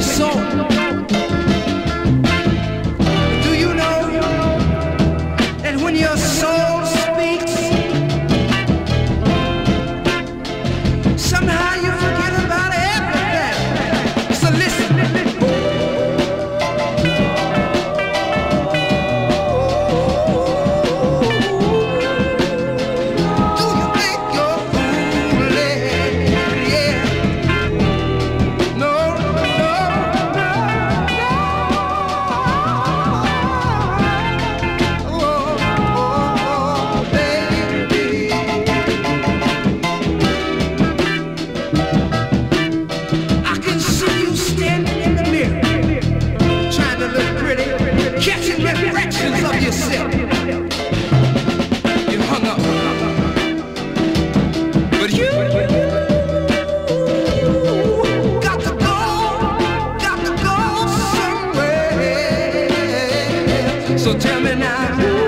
de som. So tell me now.